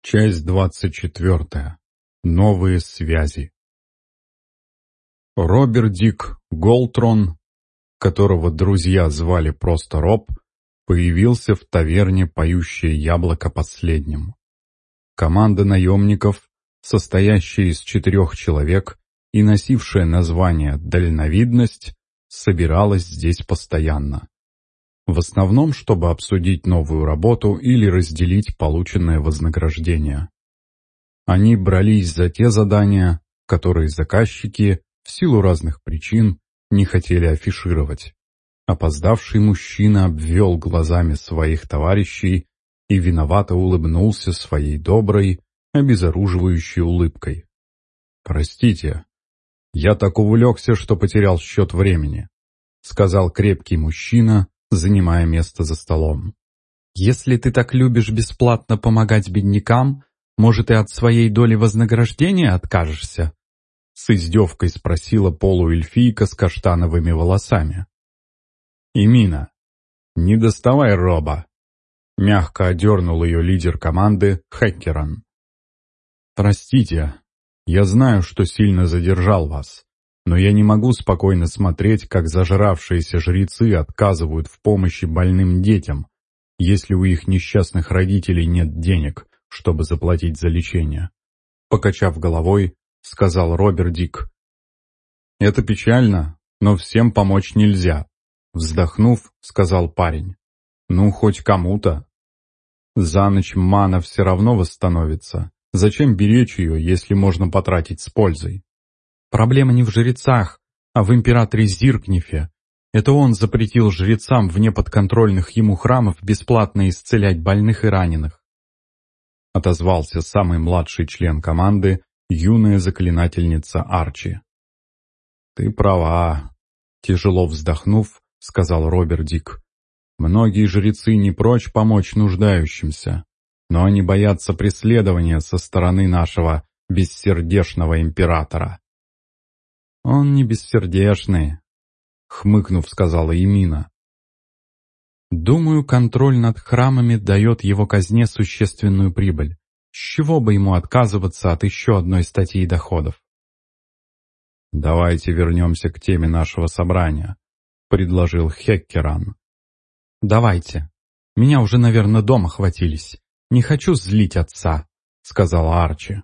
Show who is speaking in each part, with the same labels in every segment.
Speaker 1: Часть двадцать четвертая. Новые связи. Роберт Дик Голтрон, которого друзья звали просто Роб, появился в таверне «Поющее яблоко» последним. Команда наемников, состоящая из четырех человек и носившая название «Дальновидность», собиралась здесь постоянно. В основном, чтобы обсудить новую работу или разделить полученное вознаграждение. Они брались за те задания, которые заказчики, в силу разных причин, не хотели афишировать. Опоздавший мужчина обвел глазами своих товарищей и виновато улыбнулся своей доброй, обезоруживающей улыбкой. «Простите, я так увлекся, что потерял счет времени», — сказал крепкий мужчина, занимая место за столом. «Если ты так любишь бесплатно помогать беднякам, может, и от своей доли вознаграждения откажешься?» С издевкой спросила полуэльфийка с каштановыми волосами. «Имина, не доставай Роба!» Мягко одернул ее лидер команды Хеккеран. «Простите, я знаю, что сильно задержал вас но я не могу спокойно смотреть, как зажравшиеся жрецы отказывают в помощи больным детям, если у их несчастных родителей нет денег, чтобы заплатить за лечение. Покачав головой, сказал Роберт Дик. «Это печально, но всем помочь нельзя», вздохнув, сказал парень. «Ну, хоть кому-то». За ночь мана все равно восстановится. Зачем беречь ее, если можно потратить с пользой? Проблема не в жрецах, а в императоре Зиркнифе. Это он запретил жрецам вне подконтрольных ему храмов бесплатно исцелять больных и раненых. Отозвался самый младший член команды, юная заклинательница Арчи. «Ты права», — тяжело вздохнув, сказал Роберт Дик. «Многие жрецы не прочь помочь нуждающимся, но они боятся преследования со стороны нашего бессердечного императора». «Он не бессердечный», — хмыкнув, сказала Емина. «Думаю, контроль над храмами дает его казне существенную прибыль. С чего бы ему отказываться от еще одной статьи доходов?» «Давайте вернемся к теме нашего собрания», — предложил Хеккеран. «Давайте. Меня уже, наверное, дома хватились. Не хочу злить отца», — сказала Арчи.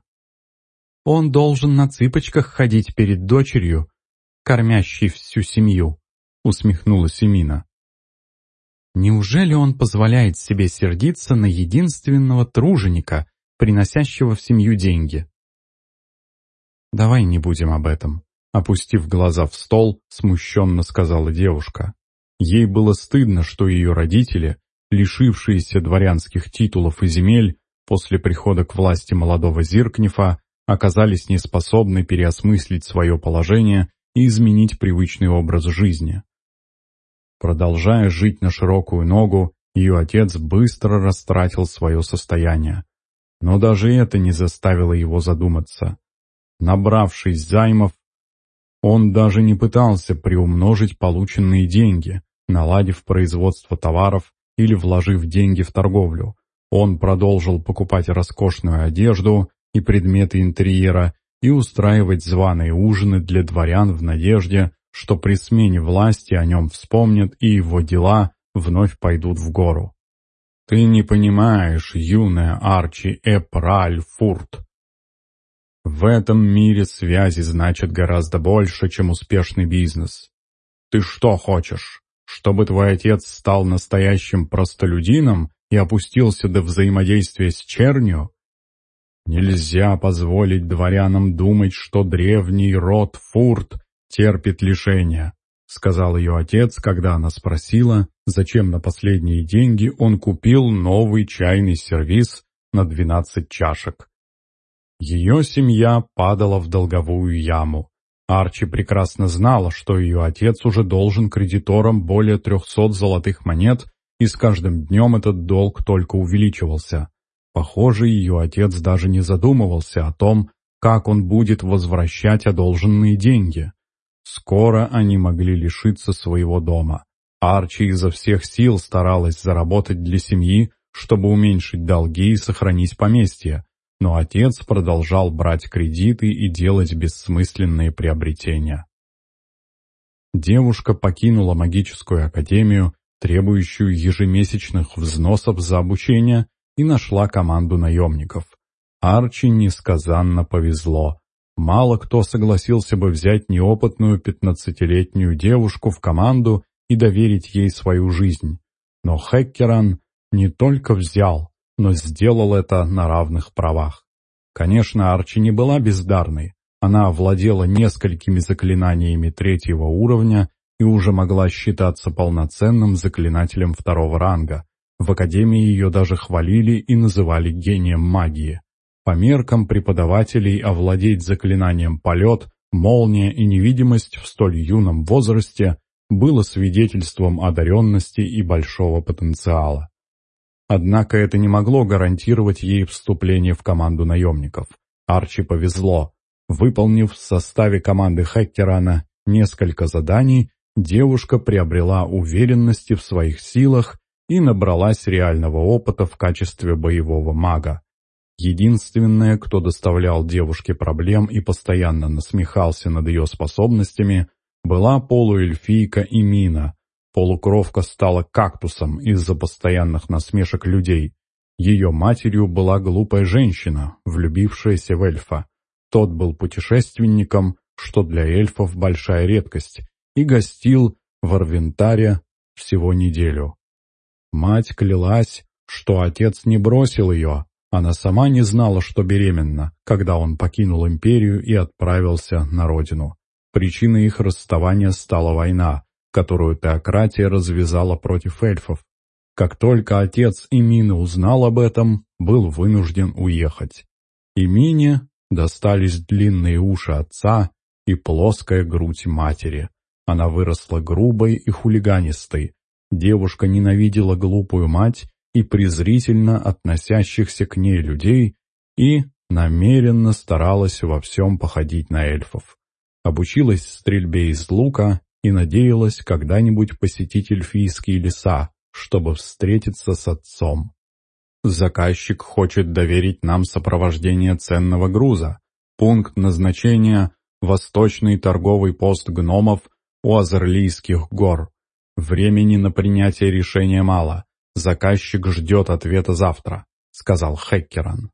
Speaker 1: Он должен на цыпочках ходить перед дочерью, кормящей всю семью», — усмехнулась Эмина. «Неужели он позволяет себе сердиться на единственного труженика, приносящего в семью деньги?» «Давай не будем об этом», — опустив глаза в стол, смущенно сказала девушка. Ей было стыдно, что ее родители, лишившиеся дворянских титулов и земель, после прихода к власти молодого Зиркнефа, оказались неспособны переосмыслить свое положение и изменить привычный образ жизни. Продолжая жить на широкую ногу, ее отец быстро растратил свое состояние. Но даже это не заставило его задуматься. Набравшись займов, он даже не пытался приумножить полученные деньги, наладив производство товаров или вложив деньги в торговлю. Он продолжил покупать роскошную одежду, и предметы интерьера и устраивать званые ужины для дворян в надежде, что при смене власти о нем вспомнят и его дела вновь пойдут в гору. Ты не понимаешь, юная Арчи Эпраль Фурт. В этом мире связи значат гораздо больше, чем успешный бизнес. Ты что хочешь, чтобы твой отец стал настоящим простолюдином и опустился до взаимодействия с чернью? Нельзя позволить дворянам думать, что древний род Фурт терпит лишения, сказал ее отец, когда она спросила, зачем на последние деньги он купил новый чайный сервиз на 12 чашек. Ее семья падала в долговую яму. Арчи прекрасно знала, что ее отец уже должен кредиторам более 300 золотых монет, и с каждым днем этот долг только увеличивался. Похоже, ее отец даже не задумывался о том, как он будет возвращать одолженные деньги. Скоро они могли лишиться своего дома. Арчи изо всех сил старалась заработать для семьи, чтобы уменьшить долги и сохранить поместье, но отец продолжал брать кредиты и делать бессмысленные приобретения. Девушка покинула магическую академию, требующую ежемесячных взносов за обучение, и нашла команду наемников. Арчи несказанно повезло. Мало кто согласился бы взять неопытную пятнадцатилетнюю девушку в команду и доверить ей свою жизнь. Но Хеккеран не только взял, но сделал это на равных правах. Конечно, Арчи не была бездарной. Она овладела несколькими заклинаниями третьего уровня и уже могла считаться полноценным заклинателем второго ранга. В Академии ее даже хвалили и называли гением магии. По меркам преподавателей овладеть заклинанием полет, молния и невидимость в столь юном возрасте было свидетельством одаренности и большого потенциала. Однако это не могло гарантировать ей вступление в команду наемников. Арчи повезло. Выполнив в составе команды Хеккерана несколько заданий, девушка приобрела уверенности в своих силах и набралась реального опыта в качестве боевого мага. Единственное, кто доставлял девушке проблем и постоянно насмехался над ее способностями, была полуэльфийка Имина. Полукровка стала кактусом из-за постоянных насмешек людей. Ее матерью была глупая женщина, влюбившаяся в эльфа. Тот был путешественником, что для эльфов большая редкость, и гостил в Арвентаре всего неделю. Мать клялась, что отец не бросил ее. Она сама не знала, что беременна, когда он покинул империю и отправился на родину. Причиной их расставания стала война, которую теократия развязала против эльфов. Как только отец Имины узнал об этом, был вынужден уехать. Имине достались длинные уши отца и плоская грудь матери. Она выросла грубой и хулиганистой, Девушка ненавидела глупую мать и презрительно относящихся к ней людей и намеренно старалась во всем походить на эльфов. Обучилась стрельбе из лука и надеялась когда-нибудь посетить эльфийские леса, чтобы встретиться с отцом. Заказчик хочет доверить нам сопровождение ценного груза. Пункт назначения – Восточный торговый пост гномов у Азерлийских гор. «Времени на принятие решения мало. Заказчик ждет ответа завтра», — сказал Хеккеран.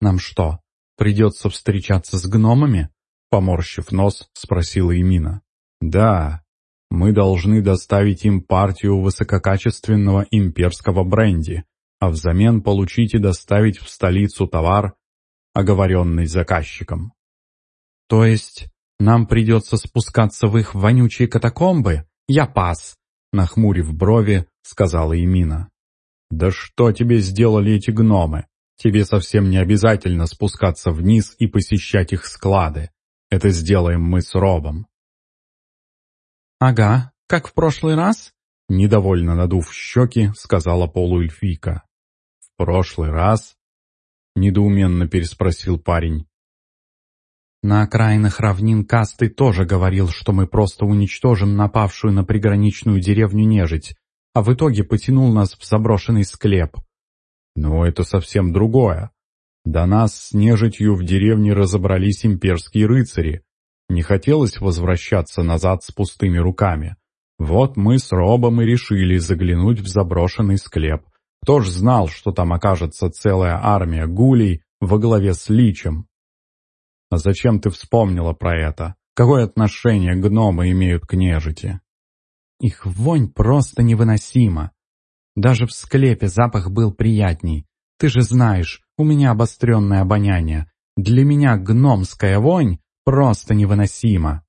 Speaker 1: «Нам что, придется встречаться с гномами?» Поморщив нос, спросила Имина. «Да, мы должны доставить им партию высококачественного имперского бренди, а взамен получить и доставить в столицу товар, оговоренный заказчиком». «То есть нам придется спускаться в их вонючие катакомбы?» «Я пас», — нахмурив брови, сказала Имина. «Да что тебе сделали эти гномы? Тебе совсем не обязательно спускаться вниз и посещать их склады. Это сделаем мы с Робом». «Ага, как в прошлый раз?» Недовольно надув щеки, сказала полуэльфийка. «В прошлый раз?» — недоуменно переспросил парень. На окраинах равнин Касты тоже говорил, что мы просто уничтожим напавшую на приграничную деревню нежить, а в итоге потянул нас в заброшенный склеп. Но это совсем другое. До нас с нежитью в деревне разобрались имперские рыцари. Не хотелось возвращаться назад с пустыми руками. Вот мы с Робом и решили заглянуть в заброшенный склеп. Кто ж знал, что там окажется целая армия гулей во главе с Личем? А зачем ты вспомнила про это? Какое отношение гномы имеют к нежити? Их вонь просто невыносима. Даже в склепе запах был приятней. Ты же знаешь, у меня обостренное обоняние. Для меня гномская вонь просто невыносима.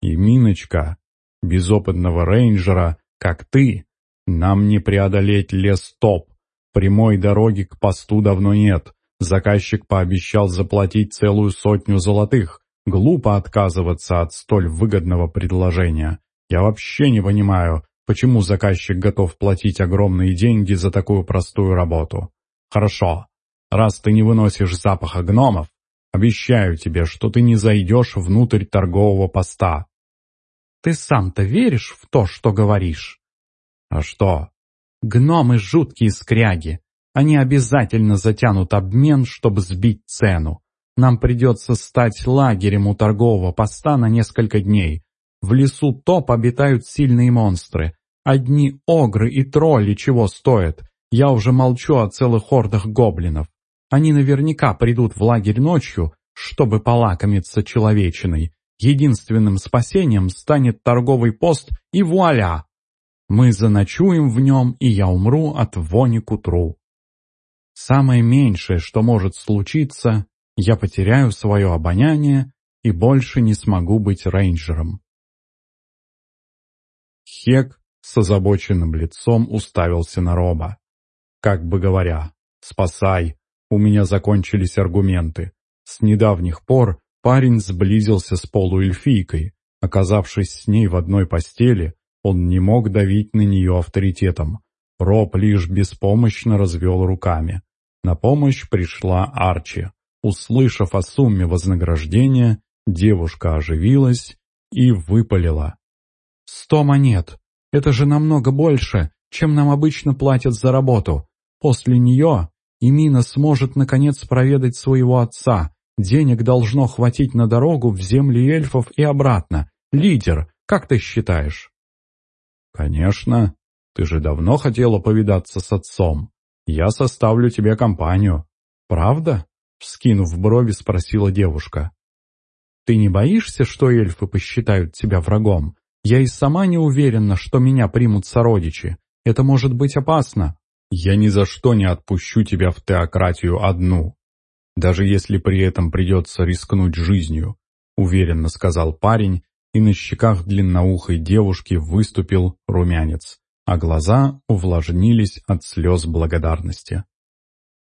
Speaker 1: И Миночка, безопытного рейнджера, как ты, нам не преодолеть лес топ. Прямой дороги к посту давно нет. Заказчик пообещал заплатить целую сотню золотых. Глупо отказываться от столь выгодного предложения. Я вообще не понимаю, почему заказчик готов платить огромные деньги за такую простую работу. Хорошо, раз ты не выносишь запаха гномов, обещаю тебе, что ты не зайдешь внутрь торгового поста. Ты сам-то веришь в то, что говоришь? А что? Гномы — жуткие скряги. Они обязательно затянут обмен, чтобы сбить цену. Нам придется стать лагерем у торгового поста на несколько дней. В лесу топ обитают сильные монстры. Одни огры и тролли чего стоят. Я уже молчу о целых хордах гоблинов. Они наверняка придут в лагерь ночью, чтобы полакомиться человечиной. Единственным спасением станет торговый пост и вуаля! Мы заночуем в нем, и я умру от вони к утру. Самое меньшее, что может случиться, я потеряю свое обоняние и больше не смогу быть рейнджером. Хек с озабоченным лицом уставился на Роба. Как бы говоря, «Спасай, у меня закончились аргументы». С недавних пор парень сблизился с полуэльфийкой. Оказавшись с ней в одной постели, он не мог давить на нее авторитетом. Роб лишь беспомощно развел руками. На помощь пришла Арчи. Услышав о сумме вознаграждения, девушка оживилась и выпалила. «Сто монет! Это же намного больше, чем нам обычно платят за работу. После нее Имина сможет наконец проведать своего отца. Денег должно хватить на дорогу в земли эльфов и обратно. Лидер, как ты считаешь?» «Конечно. Ты же давно хотела повидаться с отцом. Я составлю тебе компанию. Правда?» Вскинув брови, спросила девушка. «Ты не боишься, что эльфы посчитают тебя врагом? Я и сама не уверена, что меня примут сородичи. Это может быть опасно. Я ни за что не отпущу тебя в теократию одну, даже если при этом придется рискнуть жизнью», — уверенно сказал парень, и на щеках длинноухой девушки выступил румянец, а глаза увлажнились от слез благодарности.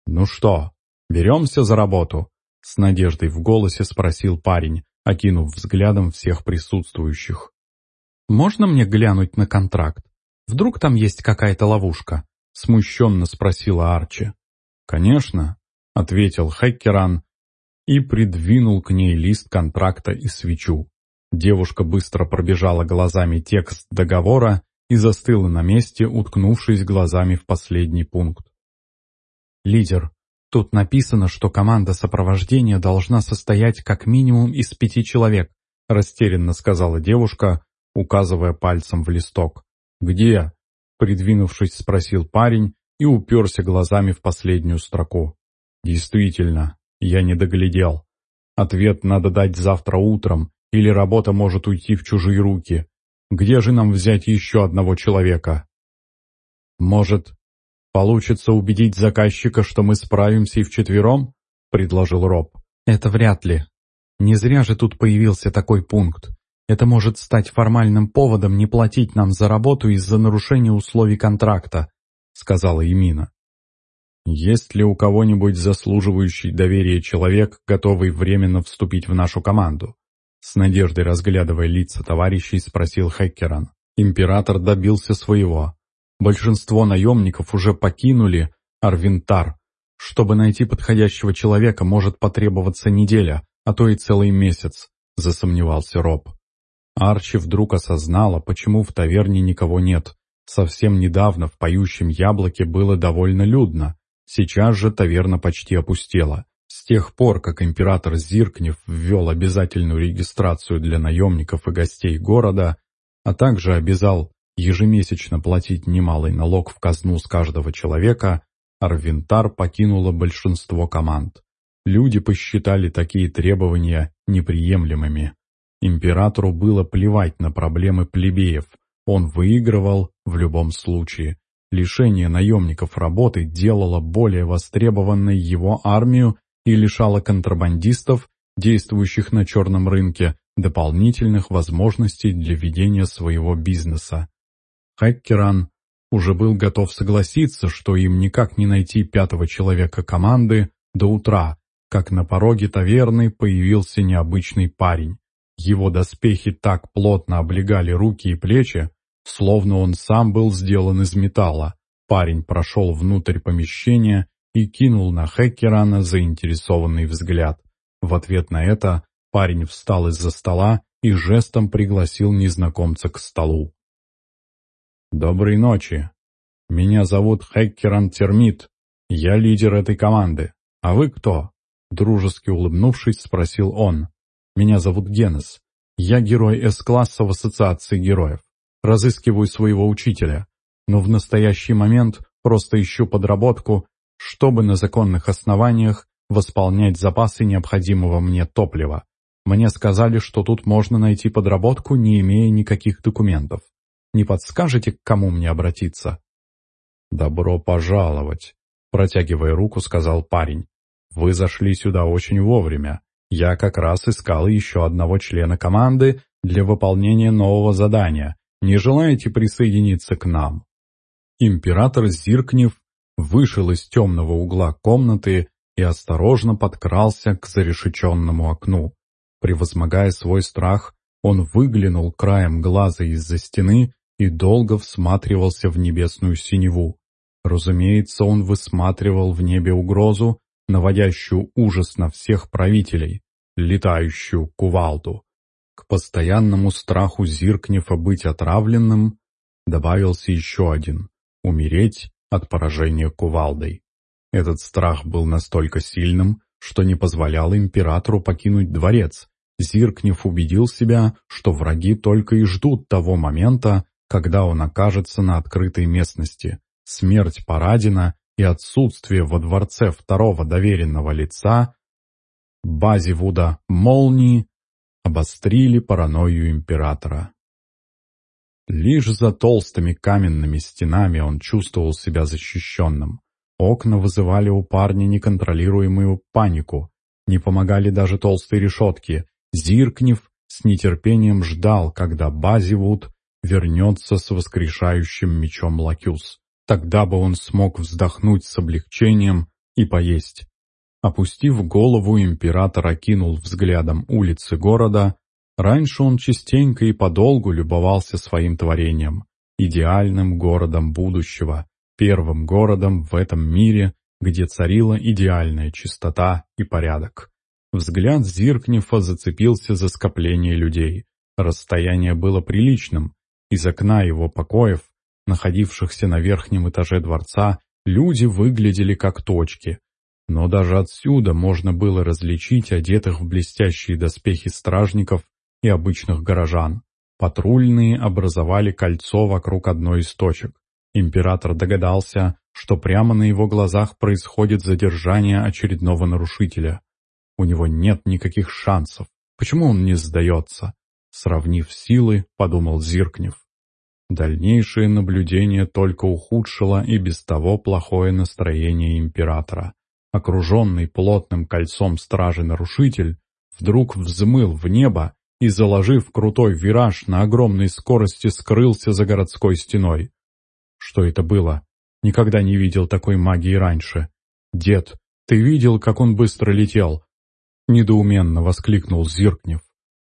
Speaker 1: «Ну что, беремся за работу?» — с надеждой в голосе спросил парень, окинув взглядом всех присутствующих. «Можно мне глянуть на контракт? Вдруг там есть какая-то ловушка?» — смущенно спросила Арчи. «Конечно», — ответил Хеккеран и придвинул к ней лист контракта и свечу. Девушка быстро пробежала глазами текст договора и застыла на месте, уткнувшись глазами в последний пункт. «Лидер, тут написано, что команда сопровождения должна состоять как минимум из пяти человек», растерянно сказала девушка, указывая пальцем в листок. «Где?» Придвинувшись, спросил парень и уперся глазами в последнюю строку. «Действительно, я не доглядел. Ответ надо дать завтра утром, или работа может уйти в чужие руки. Где же нам взять еще одного человека? Может, получится убедить заказчика, что мы справимся и вчетвером? Предложил Роб. Это вряд ли. Не зря же тут появился такой пункт. Это может стать формальным поводом не платить нам за работу из-за нарушения условий контракта, сказала Емина. Есть ли у кого-нибудь заслуживающий доверия человек, готовый временно вступить в нашу команду? С надеждой разглядывая лица товарищей, спросил Хеккеран. Император добился своего. Большинство наемников уже покинули Арвинтар. Чтобы найти подходящего человека, может потребоваться неделя, а то и целый месяц, засомневался Роб. Арчи вдруг осознала, почему в таверне никого нет. Совсем недавно в поющем яблоке было довольно людно. Сейчас же таверна почти опустела. Тех пор, как император Зиркнев ввел обязательную регистрацию для наемников и гостей города, а также обязал ежемесячно платить немалый налог в казну с каждого человека, Арвинтар покинуло большинство команд. Люди посчитали такие требования неприемлемыми. Императору было плевать на проблемы плебеев, он выигрывал в любом случае. Лишение наемников работы делало более востребованной его армию и лишала контрабандистов, действующих на черном рынке, дополнительных возможностей для ведения своего бизнеса. Хаккеран уже был готов согласиться, что им никак не найти пятого человека команды до утра, как на пороге таверны появился необычный парень. Его доспехи так плотно облегали руки и плечи, словно он сам был сделан из металла. Парень прошел внутрь помещения и кинул на Хеккерана заинтересованный взгляд. В ответ на это парень встал из-за стола и жестом пригласил незнакомца к столу. «Доброй ночи. «Меня зовут Хеккеран Термит. Я лидер этой команды. А вы кто?» Дружески улыбнувшись, спросил он. «Меня зовут Генес. Я герой С-класса в Ассоциации героев. Разыскиваю своего учителя. Но в настоящий момент просто ищу подработку, чтобы на законных основаниях восполнять запасы необходимого мне топлива. Мне сказали, что тут можно найти подработку, не имея никаких документов. Не подскажете, к кому мне обратиться?» «Добро пожаловать», — протягивая руку, сказал парень. «Вы зашли сюда очень вовремя. Я как раз искал еще одного члена команды для выполнения нового задания. Не желаете присоединиться к нам?» Император Зиркнев вышел из темного угла комнаты и осторожно подкрался к зарешеченному окну. Превозмогая свой страх, он выглянул краем глаза из-за стены и долго всматривался в небесную синеву. Разумеется, он высматривал в небе угрозу, наводящую ужас на всех правителей, летающую кувалду. К постоянному страху Зиркнефа быть отравленным добавился еще один — умереть от поражения кувалдой. Этот страх был настолько сильным, что не позволяло императору покинуть дворец. Зиркнев убедил себя, что враги только и ждут того момента, когда он окажется на открытой местности. Смерть Парадина и отсутствие во дворце второго доверенного лица Базивуда молнии обострили паранойю императора. Лишь за толстыми каменными стенами он чувствовал себя защищенным. Окна вызывали у парня неконтролируемую панику. Не помогали даже толстые решетки. Зиркнев с нетерпением ждал, когда Базивуд вернется с воскрешающим мечом Лакюс. Тогда бы он смог вздохнуть с облегчением и поесть. Опустив голову, император окинул взглядом улицы города. Раньше он частенько и подолгу любовался своим творением, идеальным городом будущего, первым городом в этом мире, где царила идеальная чистота и порядок. Взгляд Зиркнефа зацепился за скопление людей. Расстояние было приличным. Из окна его покоев, находившихся на верхнем этаже дворца, люди выглядели как точки. Но даже отсюда можно было различить одетых в блестящие доспехи стражников и обычных горожан. Патрульные образовали кольцо вокруг одной из точек. Император догадался, что прямо на его глазах происходит задержание очередного нарушителя. У него нет никаких шансов. Почему он не сдается? Сравнив силы, подумал Зиркнев. Дальнейшее наблюдение только ухудшило и без того плохое настроение императора. Окруженный плотным кольцом стражи-нарушитель вдруг взмыл в небо и, заложив крутой вираж на огромной скорости, скрылся за городской стеной. Что это было? Никогда не видел такой магии раньше. «Дед, ты видел, как он быстро летел?» Недоуменно воскликнул Зиркнев.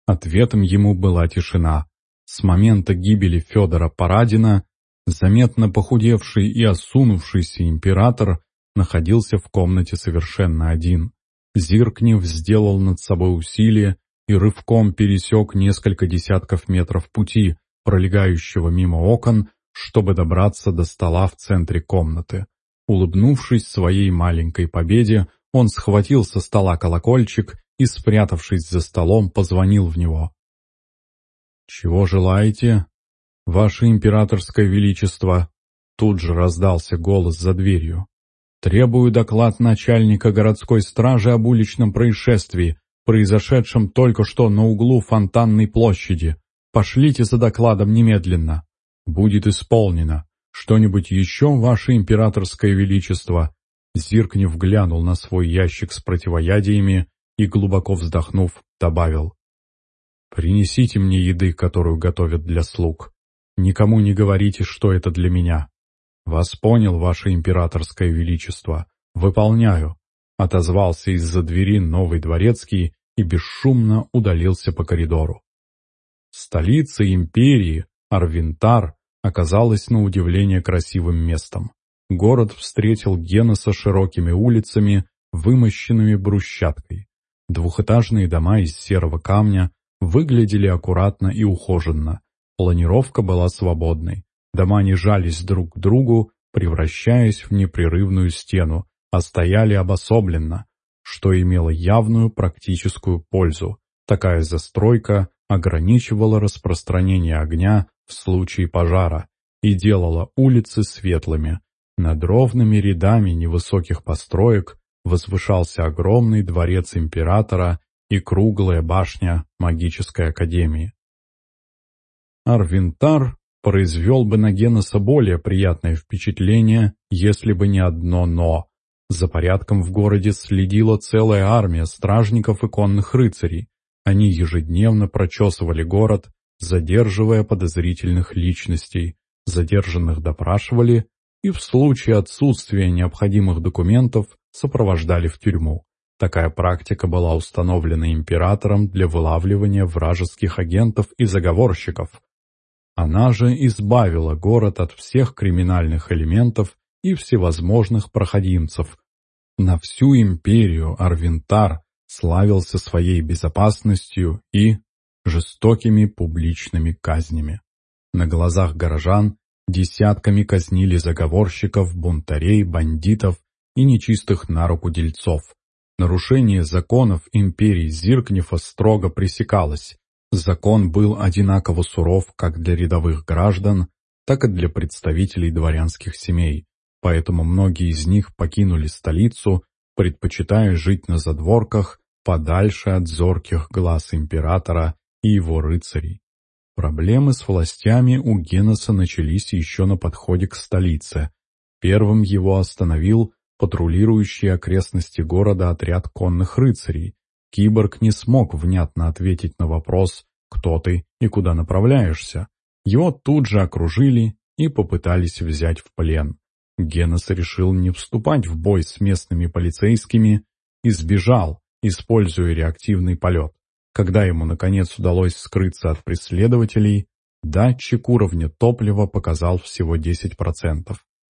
Speaker 1: Ответом ему была тишина. С момента гибели Федора Парадина заметно похудевший и осунувшийся император находился в комнате совершенно один. Зиркнев сделал над собой усилие и рывком пересек несколько десятков метров пути, пролегающего мимо окон, чтобы добраться до стола в центре комнаты. Улыбнувшись своей маленькой победе, он схватил со стола колокольчик и, спрятавшись за столом, позвонил в него. «Чего желаете, ваше императорское величество?» Тут же раздался голос за дверью. «Требую доклад начальника городской стражи об уличном происшествии, произошедшем только что на углу Фонтанной площади. Пошлите за докладом немедленно». «Будет исполнено. Что-нибудь еще, ваше императорское величество?» Зиркнев глянул на свой ящик с противоядиями и, глубоко вздохнув, добавил. «Принесите мне еды, которую готовят для слуг. Никому не говорите, что это для меня. Вас понял, ваше императорское величество. Выполняю», — отозвался из-за двери новый дворецкий и бесшумно удалился по коридору. Столица империи, Арвинтар оказалась на удивление красивым местом. Город встретил Геноса широкими улицами, вымощенными брусчаткой. Двухэтажные дома из серого камня выглядели аккуратно и ухоженно. Планировка была свободной. Дома не жались друг к другу, превращаясь в непрерывную стену, а стояли обособленно, что имело явную практическую пользу. Такая застройка ограничивала распространение огня в случае пожара и делала улицы светлыми. Над ровными рядами невысоких построек возвышался огромный дворец императора и круглая башня магической академии. Арвинтар произвел бы на Геноса более приятное впечатление, если бы не одно «но». За порядком в городе следила целая армия стражников и конных рыцарей. Они ежедневно прочесывали город, задерживая подозрительных личностей. Задержанных допрашивали и в случае отсутствия необходимых документов сопровождали в тюрьму. Такая практика была установлена императором для вылавливания вражеских агентов и заговорщиков. Она же избавила город от всех криминальных элементов и всевозможных проходимцев. На всю империю Арвинтар славился своей безопасностью и жестокими публичными казнями. На глазах горожан десятками казнили заговорщиков, бунтарей, бандитов и нечистых на руку дельцов. Нарушение законов империи Зиркнефа строго пресекалось. Закон был одинаково суров как для рядовых граждан, так и для представителей дворянских семей, поэтому многие из них покинули столицу, предпочитая жить на задворках, подальше от зорких глаз императора и его рыцарей. Проблемы с властями у Геноса начались еще на подходе к столице. Первым его остановил патрулирующий окрестности города отряд конных рыцарей. Киборг не смог внятно ответить на вопрос «Кто ты и куда направляешься?». Его тут же окружили и попытались взять в плен. Генос решил не вступать в бой с местными полицейскими и сбежал, используя реактивный полет. Когда ему, наконец, удалось скрыться от преследователей, датчик уровня топлива показал всего 10%.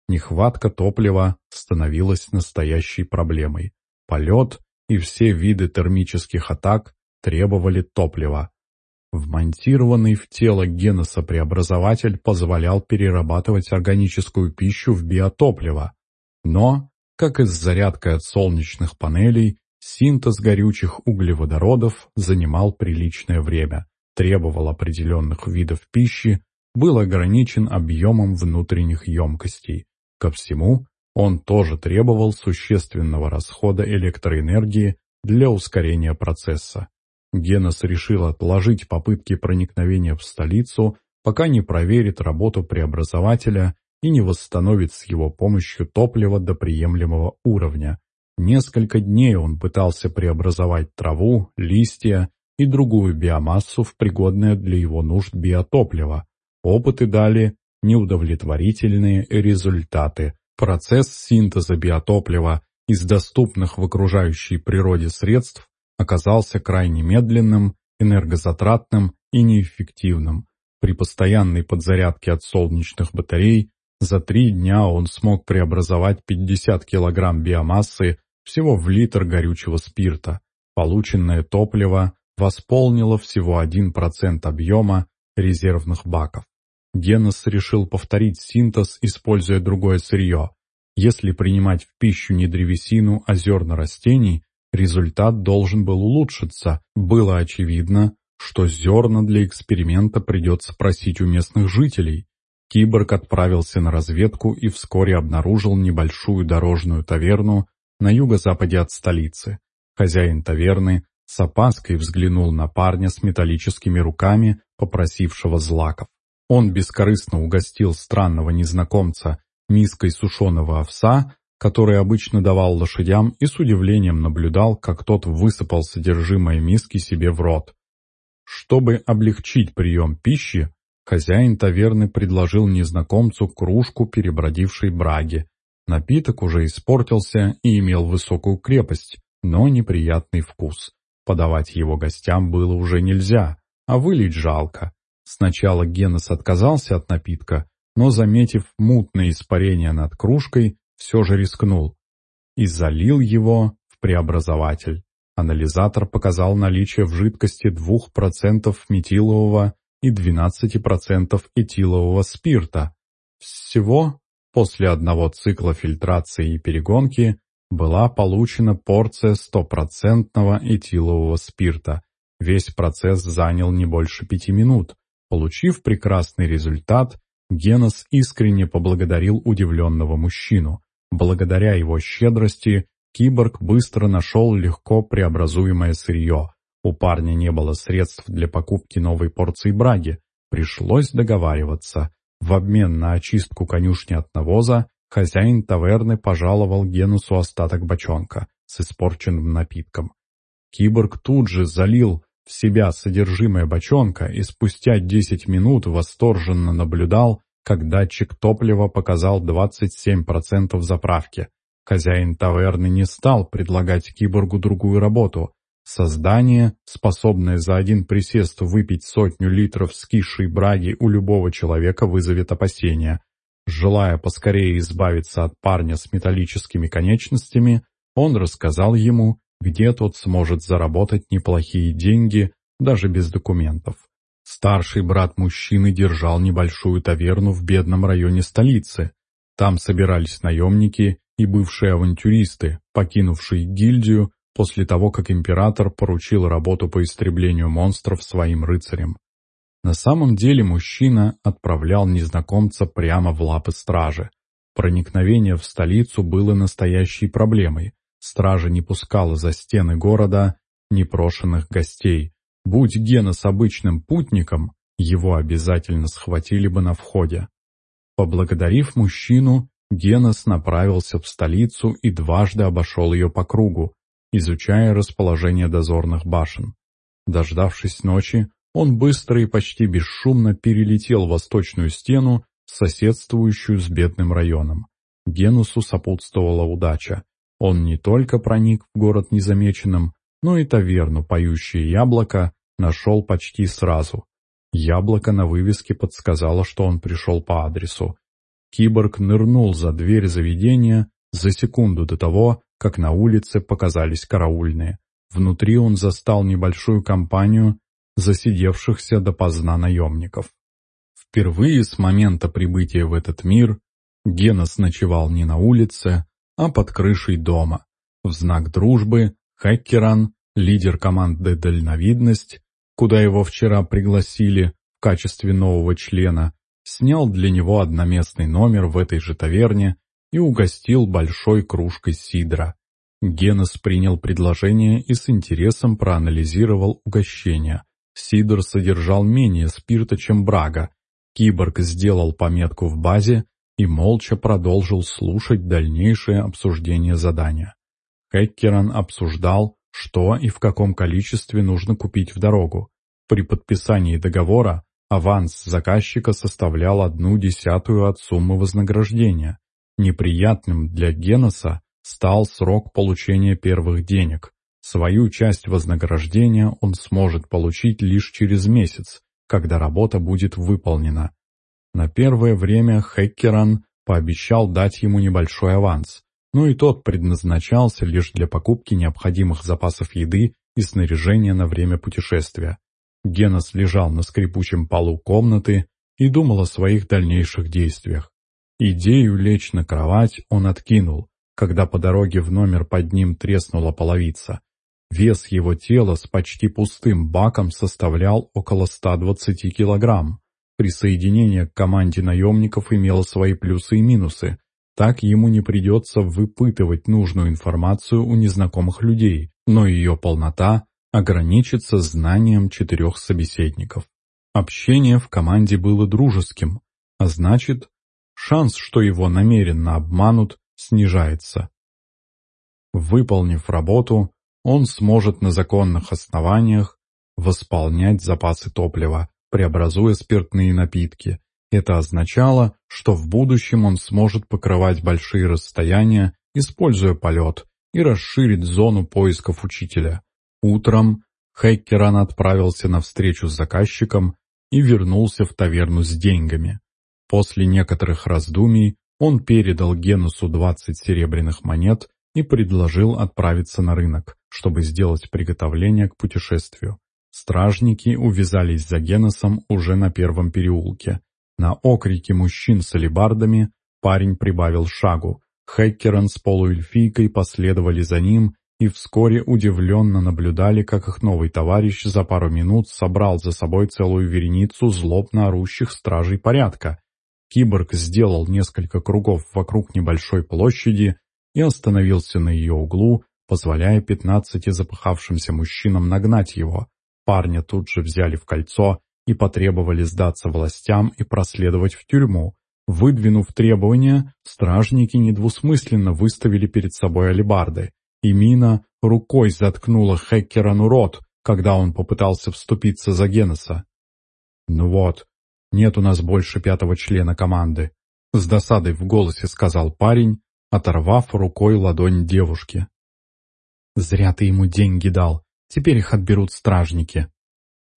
Speaker 1: Нехватка топлива становилась настоящей проблемой. Полет и все виды термических атак требовали топлива. Вмонтированный в тело Геноса преобразователь позволял перерабатывать органическую пищу в биотопливо. Но, как и с зарядкой от солнечных панелей, синтез горючих углеводородов занимал приличное время, требовал определенных видов пищи, был ограничен объемом внутренних емкостей. Ко всему, он тоже требовал существенного расхода электроэнергии для ускорения процесса. Генос решил отложить попытки проникновения в столицу, пока не проверит работу преобразователя и не восстановит с его помощью топливо до приемлемого уровня. Несколько дней он пытался преобразовать траву, листья и другую биомассу в пригодное для его нужд биотопливо. Опыты дали неудовлетворительные результаты. Процесс синтеза биотоплива из доступных в окружающей природе средств оказался крайне медленным, энергозатратным и неэффективным. При постоянной подзарядке от солнечных батарей за три дня он смог преобразовать 50 кг биомассы всего в литр горючего спирта. Полученное топливо восполнило всего 1% объема резервных баков. Генос решил повторить синтез, используя другое сырье. Если принимать в пищу не древесину, а зерна растений, результат должен был улучшиться. Было очевидно, что зерна для эксперимента придется просить у местных жителей. Киборг отправился на разведку и вскоре обнаружил небольшую дорожную таверну на юго-западе от столицы. Хозяин таверны с опаской взглянул на парня с металлическими руками, попросившего злаков. Он бескорыстно угостил странного незнакомца миской сушеного овса, который обычно давал лошадям, и с удивлением наблюдал, как тот высыпал содержимое миски себе в рот. Чтобы облегчить прием пищи, хозяин таверны предложил незнакомцу кружку перебродившей браги. Напиток уже испортился и имел высокую крепость, но неприятный вкус. Подавать его гостям было уже нельзя, а вылить жалко. Сначала Генос отказался от напитка, но, заметив мутное испарение над кружкой, все же рискнул и залил его в преобразователь. Анализатор показал наличие в жидкости 2% метилового и 12% этилового спирта. Всего после одного цикла фильтрации и перегонки была получена порция стопроцентного этилового спирта. Весь процесс занял не больше пяти минут. Получив прекрасный результат, Генос искренне поблагодарил удивленного мужчину. Благодаря его щедрости, киборг быстро нашел легко преобразуемое сырье. У парня не было средств для покупки новой порции браги. Пришлось договариваться. В обмен на очистку конюшни от навоза Хозяин таверны пожаловал Генусу остаток бочонка с испорченным напитком. Киборг тут же залил в себя содержимое бочонка и спустя 10 минут восторженно наблюдал, как датчик топлива показал 27% заправки. Хозяин таверны не стал предлагать киборгу другую работу. Создание, способное за один присест выпить сотню литров скисшей браги у любого человека, вызовет опасения. Желая поскорее избавиться от парня с металлическими конечностями, он рассказал ему, где тот сможет заработать неплохие деньги даже без документов. Старший брат мужчины держал небольшую таверну в бедном районе столицы. Там собирались наемники и бывшие авантюристы, покинувшие гильдию после того, как император поручил работу по истреблению монстров своим рыцарям. На самом деле мужчина отправлял незнакомца прямо в лапы стражи. Проникновение в столицу было настоящей проблемой. Стража не пускала за стены города непрошенных гостей. Будь Гена с обычным путником, его обязательно схватили бы на входе. Поблагодарив мужчину, Генос направился в столицу и дважды обошел ее по кругу, изучая расположение дозорных башен. Дождавшись ночи, он быстро и почти бесшумно перелетел восточную стену, соседствующую с бедным районом. Генусу сопутствовала удача. Он не только проник в город незамеченным, но и таверну «Поющее яблоко» нашел почти сразу. Яблоко на вывеске подсказало, что он пришел по адресу. Киборг нырнул за дверь заведения за секунду до того, как на улице показались караульные. Внутри он застал небольшую компанию засидевшихся допоздна наемников. Впервые с момента прибытия в этот мир Генос ночевал не на улице, а под крышей дома. В знак дружбы Хеккеран, лидер команды «Дальновидность», куда его вчера пригласили в качестве нового члена, снял для него одноместный номер в этой же таверне и угостил большой кружкой сидра. Генос принял предложение и с интересом проанализировал угощение. Сидор содержал менее спирта, чем брага. Киборг сделал пометку в базе и молча продолжил слушать дальнейшее обсуждение задания. Хеккеран обсуждал, что и в каком количестве нужно купить в дорогу. При подписании договора аванс заказчика составлял одну десятую от суммы вознаграждения. Неприятным для Геноса стал срок получения первых денег. Свою часть вознаграждения он сможет получить лишь через месяц, когда работа будет выполнена. На первое время Хеккеран пообещал дать ему небольшой аванс, но и тот предназначался лишь для покупки необходимых запасов еды и снаряжения на время путешествия. Генос лежал на скрипучем полу комнаты и думал о своих дальнейших действиях. Идею лечь на кровать он откинул, когда по дороге в номер под ним треснула половица. Вес его тела с почти пустым баком составлял около 120 килограмм. Присоединение к команде наемников имело свои плюсы и минусы. Так ему не придется выпытывать нужную информацию у незнакомых людей, но ее полнота ограничится знанием четырех собеседников. Общение в команде было дружеским, а значит, шанс, что его намеренно обманут, снижается. Выполнив работу, он сможет на законных основаниях восполнять запасы топлива, преобразуя спиртные напитки. Это означало, что в будущем он сможет покрывать большие расстояния, используя полет, и расширить зону поисков учителя. Утром Хеккеран отправился на встречу с заказчиком и вернулся в таверну с деньгами. После некоторых раздумий он передал Генусу 20 серебряных монет и предложил отправиться на рынок, чтобы сделать приготовление к путешествию. Стражники увязались за Геносом уже на первом переулке. На окрики мужчин с алебардами парень прибавил шагу. Хеккерон с полуэльфийкой последовали за ним и вскоре удивленно наблюдали, как их новый товарищ за пару минут собрал за собой целую вереницу злобно орущих стражей порядка. Киборг сделал несколько кругов вокруг небольшой площади и остановился на ее углу, позволяя пятнадцати запыхавшимся мужчинам нагнать его. Парня тут же взяли в кольцо и потребовали сдаться властям и проследовать в тюрьму. Выдвинув требования, стражники недвусмысленно выставили перед собой алебарды, и Мина рукой заткнула Хеккерану рот, когда он попытался вступиться за Геннеса. «Ну вот, нет у нас больше пятого члена команды», — с досадой в голосе сказал парень, оторвав рукой ладонь девушки. «Зря ты ему деньги дал, теперь их отберут стражники».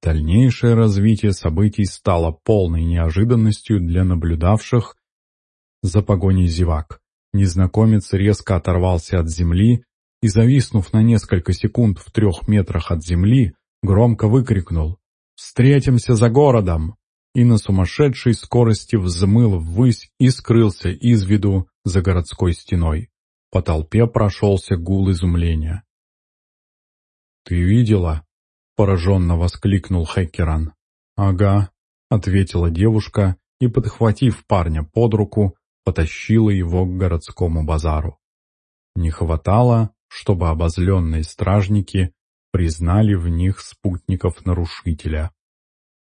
Speaker 1: Дальнейшее развитие событий стало полной неожиданностью для наблюдавших за погоней зевак. Незнакомец резко оторвался от земли и, зависнув на несколько секунд в трех метрах от земли, громко выкрикнул «Встретимся за городом!» и на сумасшедшей скорости взмыл ввысь и скрылся из виду за городской стеной. По толпе прошелся гул изумления. «Ты видела?» — пораженно воскликнул Хеккеран. «Ага», — ответила девушка и, подхватив парня под руку, потащила его к городскому базару. Не хватало, чтобы обозленные стражники признали в них спутников нарушителя.